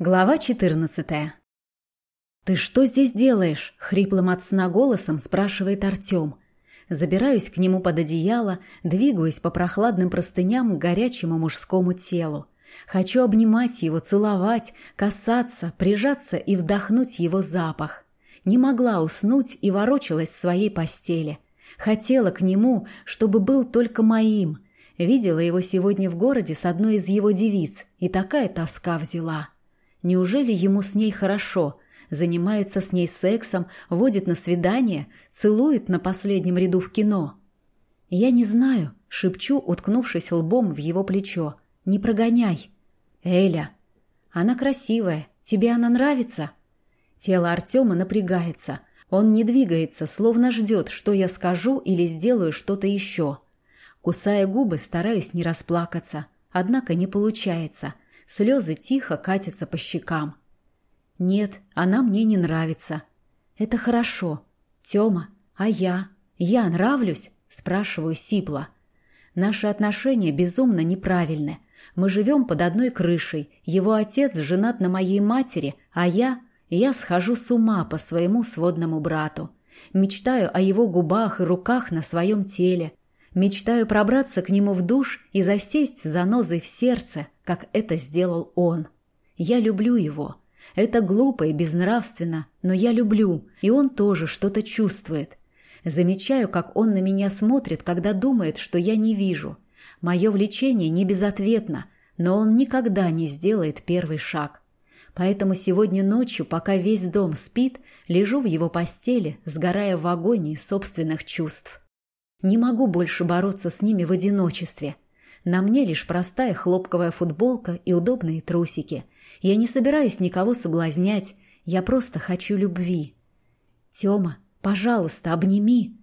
Глава 14 «Ты что здесь делаешь?» — хриплым от сна голосом спрашивает Артем. Забираюсь к нему под одеяло, двигаюсь по прохладным простыням к горячему мужскому телу. Хочу обнимать его, целовать, касаться, прижаться и вдохнуть его запах. Не могла уснуть и ворочалась в своей постели. Хотела к нему, чтобы был только моим. Видела его сегодня в городе с одной из его девиц, и такая тоска взяла. Неужели ему с ней хорошо? Занимается с ней сексом, водит на свидание, целует на последнем ряду в кино? Я не знаю, шепчу, уткнувшись лбом в его плечо. Не прогоняй. Эля. Она красивая. Тебе она нравится? Тело Артема напрягается. Он не двигается, словно ждет, что я скажу или сделаю что-то еще. Кусая губы, стараюсь не расплакаться. Однако не получается – Слезы тихо катятся по щекам. Нет, она мне не нравится. Это хорошо. Тёма, а я? Я нравлюсь? Спрашиваю сипло. Наши отношения безумно неправильны. Мы живем под одной крышей. Его отец женат на моей матери, а я... Я схожу с ума по своему сводному брату. Мечтаю о его губах и руках на своем теле, Мечтаю пробраться к нему в душ и засесть за нозой в сердце, как это сделал он. Я люблю его. Это глупо и безнравственно, но я люблю, и он тоже что-то чувствует. Замечаю, как он на меня смотрит, когда думает, что я не вижу. Мое влечение не безответно, но он никогда не сделает первый шаг. Поэтому сегодня ночью, пока весь дом спит, лежу в его постели, сгорая в агонии собственных чувств. Не могу больше бороться с ними в одиночестве. На мне лишь простая хлопковая футболка и удобные трусики. Я не собираюсь никого соблазнять, я просто хочу любви. Тёма, пожалуйста, обними.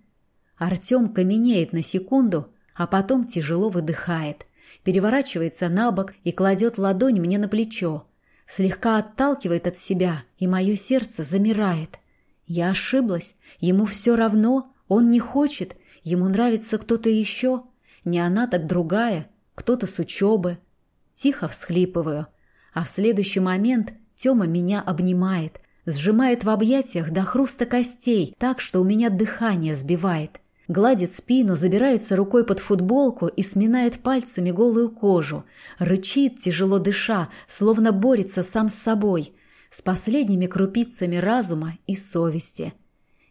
Артём каменеет на секунду, а потом тяжело выдыхает, переворачивается на бок и кладет ладонь мне на плечо. Слегка отталкивает от себя, и мое сердце замирает. Я ошиблась, ему все равно, он не хочет, Ему нравится кто-то еще, не она, так другая, кто-то с учебы. Тихо всхлипываю, а в следующий момент Тёма меня обнимает, сжимает в объятиях до хруста костей, так что у меня дыхание сбивает. Гладит спину, забирается рукой под футболку и сминает пальцами голую кожу. Рычит, тяжело дыша, словно борется сам с собой, с последними крупицами разума и совести.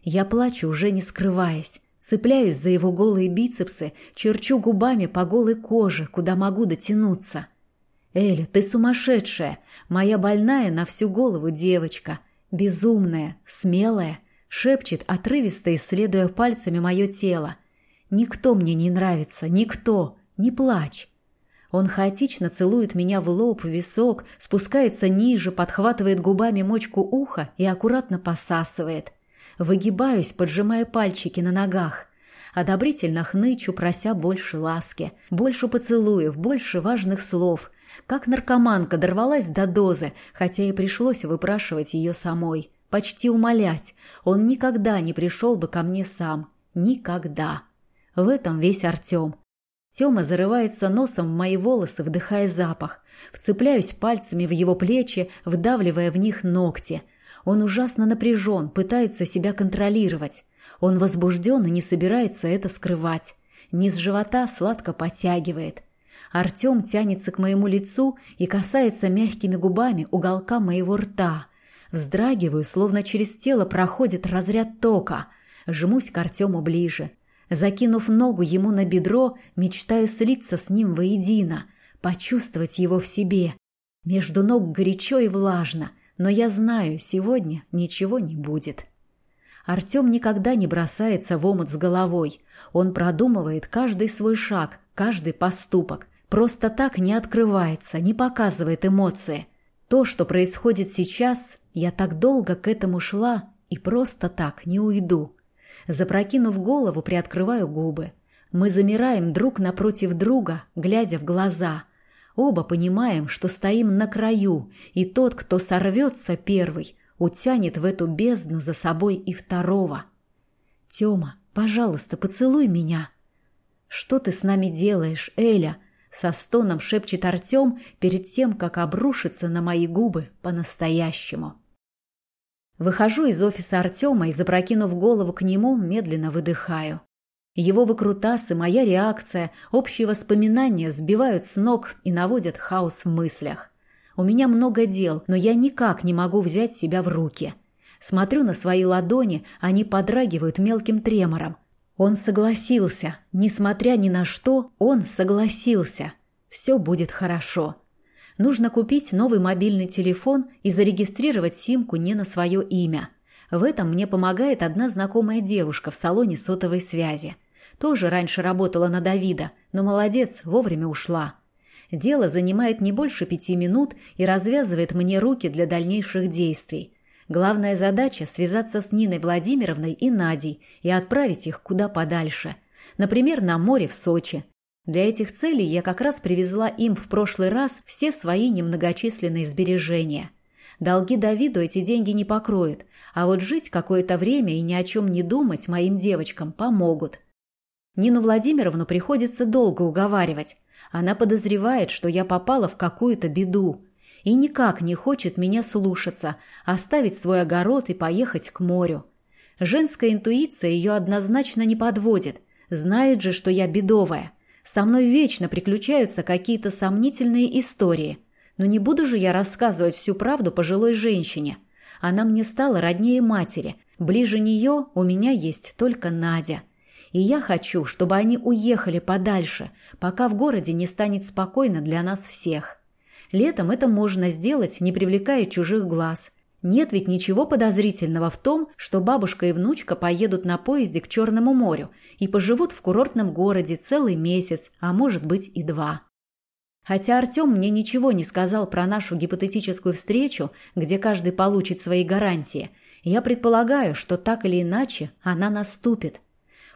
Я плачу, уже не скрываясь. Цепляюсь за его голые бицепсы, черчу губами по голой коже, куда могу дотянуться. «Эля, ты сумасшедшая! Моя больная на всю голову девочка! Безумная, смелая!» шепчет, отрывисто исследуя пальцами мое тело. «Никто мне не нравится, никто! Не плачь!» Он хаотично целует меня в лоб, в висок, спускается ниже, подхватывает губами мочку уха и аккуратно посасывает. Выгибаюсь, поджимая пальчики на ногах. Одобрительно хнычу, прося больше ласки, больше поцелуев, больше важных слов. Как наркоманка дорвалась до дозы, хотя и пришлось выпрашивать ее самой. Почти умолять. Он никогда не пришел бы ко мне сам. Никогда. В этом весь Артем. Тёма зарывается носом в мои волосы, вдыхая запах. Вцепляюсь пальцами в его плечи, вдавливая в них ногти – он ужасно напряжен, пытается себя контролировать. Он возбужден и не собирается это скрывать. Низ живота сладко подтягивает. Артем тянется к моему лицу и касается мягкими губами уголка моего рта. Вздрагиваю, словно через тело проходит разряд тока. Жмусь к Артему ближе. Закинув ногу ему на бедро, мечтаю слиться с ним воедино, почувствовать его в себе. Между ног горячо и влажно – но я знаю, сегодня ничего не будет. Артем никогда не бросается в омут с головой. Он продумывает каждый свой шаг, каждый поступок. Просто так не открывается, не показывает эмоции. То, что происходит сейчас, я так долго к этому шла и просто так не уйду. Запрокинув голову, приоткрываю губы. Мы замираем друг напротив друга, глядя в глаза – Оба понимаем, что стоим на краю, и тот, кто сорвется первый, утянет в эту бездну за собой и второго. «Тёма, пожалуйста, поцелуй меня». «Что ты с нами делаешь, Эля?» со стоном шепчет Артем перед тем, как обрушиться на мои губы по-настоящему. Выхожу из офиса Артема и, запрокинув голову к нему, медленно выдыхаю. Его выкрутасы, моя реакция, общие воспоминания сбивают с ног и наводят хаос в мыслях. У меня много дел, но я никак не могу взять себя в руки. Смотрю на свои ладони, они подрагивают мелким тремором. Он согласился. Несмотря ни на что, он согласился. Все будет хорошо. Нужно купить новый мобильный телефон и зарегистрировать симку не на свое имя. В этом мне помогает одна знакомая девушка в салоне сотовой связи. Тоже раньше работала на Давида, но молодец, вовремя ушла. Дело занимает не больше пяти минут и развязывает мне руки для дальнейших действий. Главная задача – связаться с Ниной Владимировной и Надей и отправить их куда подальше. Например, на море в Сочи. Для этих целей я как раз привезла им в прошлый раз все свои немногочисленные сбережения. Долги Давиду эти деньги не покроют, а вот жить какое-то время и ни о чем не думать моим девочкам помогут. Нину Владимировну приходится долго уговаривать. Она подозревает, что я попала в какую-то беду и никак не хочет меня слушаться, оставить свой огород и поехать к морю. Женская интуиция ее однозначно не подводит. Знает же, что я бедовая. Со мной вечно приключаются какие-то сомнительные истории. Но не буду же я рассказывать всю правду пожилой женщине. Она мне стала роднее матери. Ближе нее у меня есть только Надя. И я хочу, чтобы они уехали подальше, пока в городе не станет спокойно для нас всех. Летом это можно сделать, не привлекая чужих глаз. Нет ведь ничего подозрительного в том, что бабушка и внучка поедут на поезде к Черному морю и поживут в курортном городе целый месяц, а может быть и два. Хотя Артем мне ничего не сказал про нашу гипотетическую встречу, где каждый получит свои гарантии, я предполагаю, что так или иначе она наступит.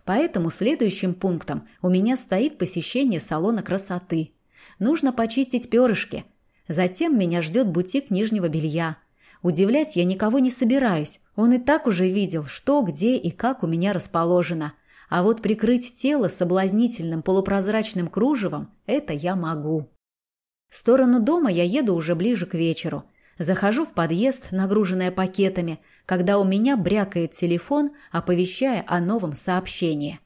Поэтому следующим пунктом у меня стоит посещение салона красоты. Нужно почистить перышки – Затем меня ждет бутик нижнего белья. Удивлять я никого не собираюсь. Он и так уже видел, что, где и как у меня расположено. А вот прикрыть тело соблазнительным полупрозрачным кружевом – это я могу. В сторону дома я еду уже ближе к вечеру. Захожу в подъезд, нагруженная пакетами, когда у меня брякает телефон, оповещая о новом сообщении.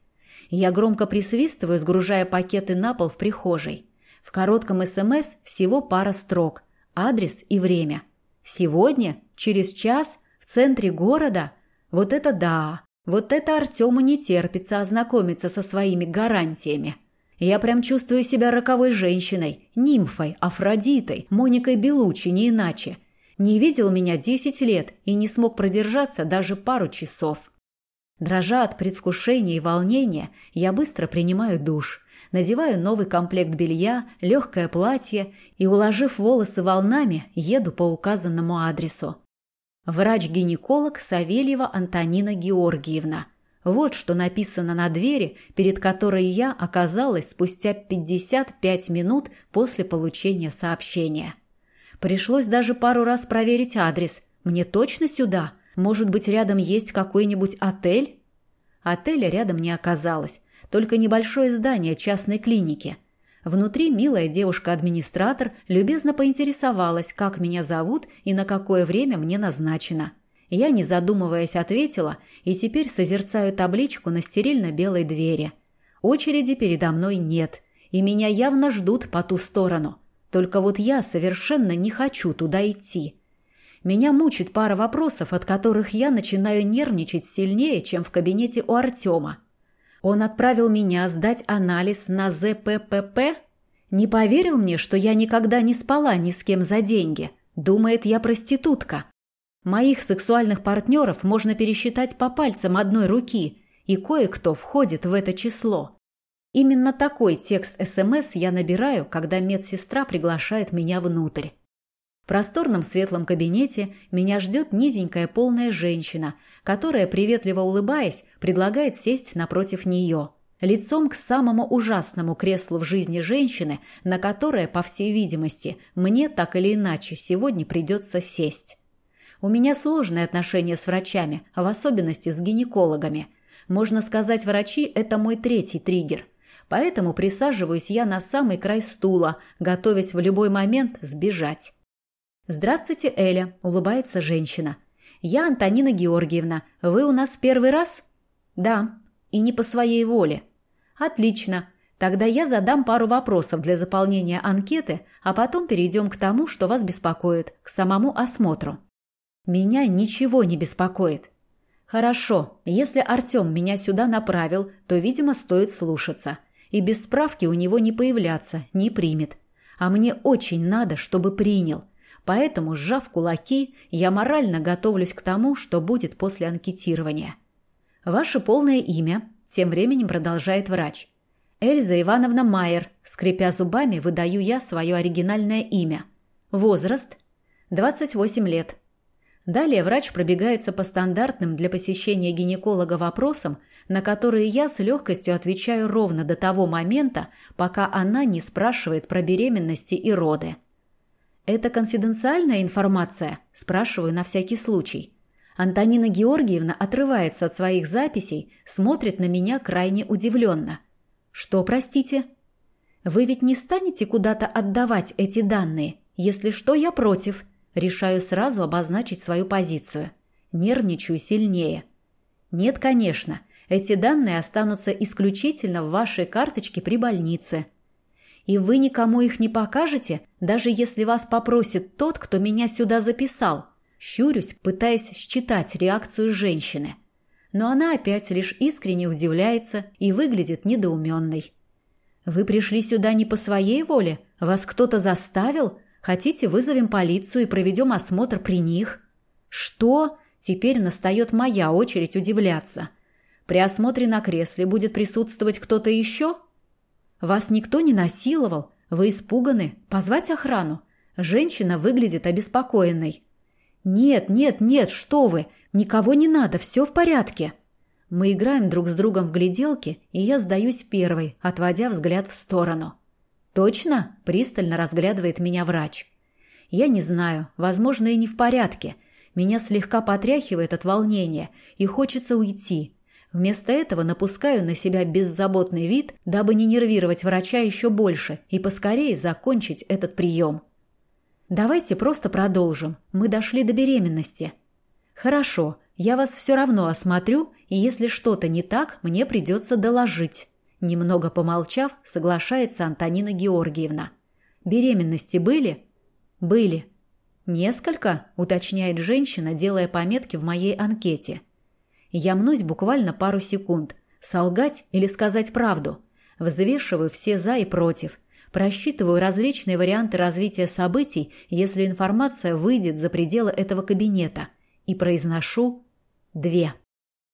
Я громко присвистываю, сгружая пакеты на пол в прихожей. В коротком СМС всего пара строк, адрес и время. Сегодня, через час, в центре города? Вот это да! Вот это Артему не терпится ознакомиться со своими гарантиями. Я прям чувствую себя роковой женщиной, нимфой, Афродитой, Моникой Белучи, не иначе. Не видел меня десять лет и не смог продержаться даже пару часов. Дрожа от предвкушения и волнения, я быстро принимаю душ надеваю новый комплект белья, легкое платье и, уложив волосы волнами, еду по указанному адресу. Врач-гинеколог Савельева Антонина Георгиевна. Вот что написано на двери, перед которой я оказалась спустя 55 минут после получения сообщения. Пришлось даже пару раз проверить адрес. Мне точно сюда? Может быть, рядом есть какой-нибудь отель? Отеля рядом не оказалось только небольшое здание частной клиники. Внутри милая девушка-администратор любезно поинтересовалась, как меня зовут и на какое время мне назначено. Я, не задумываясь, ответила и теперь созерцаю табличку на стерильно-белой двери. Очереди передо мной нет, и меня явно ждут по ту сторону. Только вот я совершенно не хочу туда идти. Меня мучит пара вопросов, от которых я начинаю нервничать сильнее, чем в кабинете у Артема. Он отправил меня сдать анализ на ЗППП? Не поверил мне, что я никогда не спала ни с кем за деньги. Думает, я проститутка. Моих сексуальных партнеров можно пересчитать по пальцам одной руки, и кое-кто входит в это число. Именно такой текст СМС я набираю, когда медсестра приглашает меня внутрь. В просторном светлом кабинете меня ждет низенькая полная женщина, которая, приветливо улыбаясь, предлагает сесть напротив нее. Лицом к самому ужасному креслу в жизни женщины, на которое, по всей видимости, мне так или иначе сегодня придется сесть. У меня сложные отношения с врачами, в особенности с гинекологами. Можно сказать, врачи – это мой третий триггер – Поэтому присаживаюсь я на самый край стула, готовясь в любой момент сбежать. «Здравствуйте, Эля», – улыбается женщина. «Я Антонина Георгиевна. Вы у нас первый раз?» «Да. И не по своей воле». «Отлично. Тогда я задам пару вопросов для заполнения анкеты, а потом перейдем к тому, что вас беспокоит, к самому осмотру». «Меня ничего не беспокоит». «Хорошо. Если Артем меня сюда направил, то, видимо, стоит слушаться. И без справки у него не появляться, не примет. А мне очень надо, чтобы принял». Поэтому, сжав кулаки, я морально готовлюсь к тому, что будет после анкетирования. «Ваше полное имя», – тем временем продолжает врач. «Эльза Ивановна Майер», – скрипя зубами, выдаю я свое оригинальное имя. «Возраст?» «28 лет». Далее врач пробегается по стандартным для посещения гинеколога вопросам, на которые я с легкостью отвечаю ровно до того момента, пока она не спрашивает про беременности и роды. «Это конфиденциальная информация?» – спрашиваю на всякий случай. Антонина Георгиевна отрывается от своих записей, смотрит на меня крайне удивленно. «Что, простите?» «Вы ведь не станете куда-то отдавать эти данные? Если что, я против». Решаю сразу обозначить свою позицию. Нервничаю сильнее. «Нет, конечно. Эти данные останутся исключительно в вашей карточке при больнице. И вы никому их не покажете, даже если вас попросит тот, кто меня сюда записал. Щурюсь, пытаясь считать реакцию женщины. Но она опять лишь искренне удивляется и выглядит недоуменной. «Вы пришли сюда не по своей воле? Вас кто-то заставил? Хотите, вызовем полицию и проведем осмотр при них?» «Что?» Теперь настает моя очередь удивляться. При осмотре на кресле будет присутствовать кто-то еще?» Вас никто не насиловал? Вы испуганы? Позвать охрану? Женщина выглядит обеспокоенной. Нет, нет, нет, что вы? Никого не надо, все в порядке. Мы играем друг с другом в гляделки, и я сдаюсь первой, отводя взгляд в сторону. Точно? Пристально разглядывает меня врач. Я не знаю, возможно, и не в порядке. Меня слегка потряхивает от волнения, и хочется уйти, Вместо этого напускаю на себя беззаботный вид, дабы не нервировать врача еще больше и поскорее закончить этот прием. Давайте просто продолжим. Мы дошли до беременности. Хорошо, я вас все равно осмотрю, и если что-то не так, мне придется доложить. Немного помолчав, соглашается Антонина Георгиевна. Беременности были? Были. Несколько, уточняет женщина, делая пометки в моей анкете – я мнусь буквально пару секунд. Солгать или сказать правду? Взвешиваю все «за» и «против». Просчитываю различные варианты развития событий, если информация выйдет за пределы этого кабинета. И произношу «две».